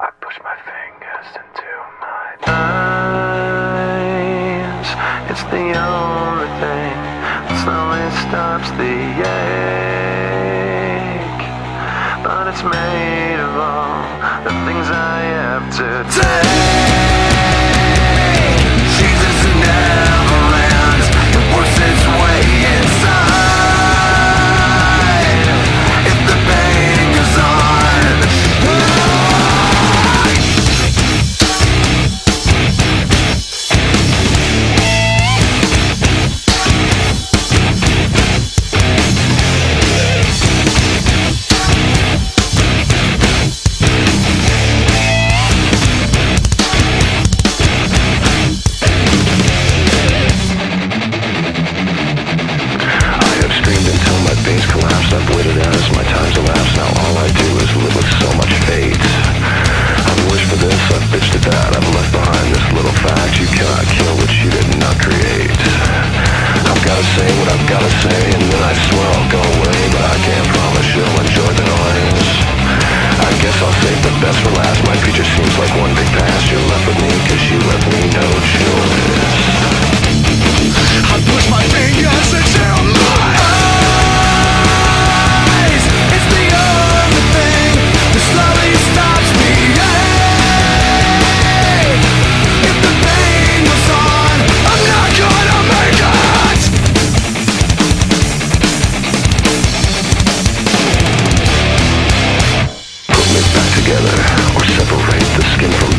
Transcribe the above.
I push my fingers into my eyes. It's the only thing that slowly stops the ache. But it's made of all the things I have to take. say, and then I swear I'll go the skin from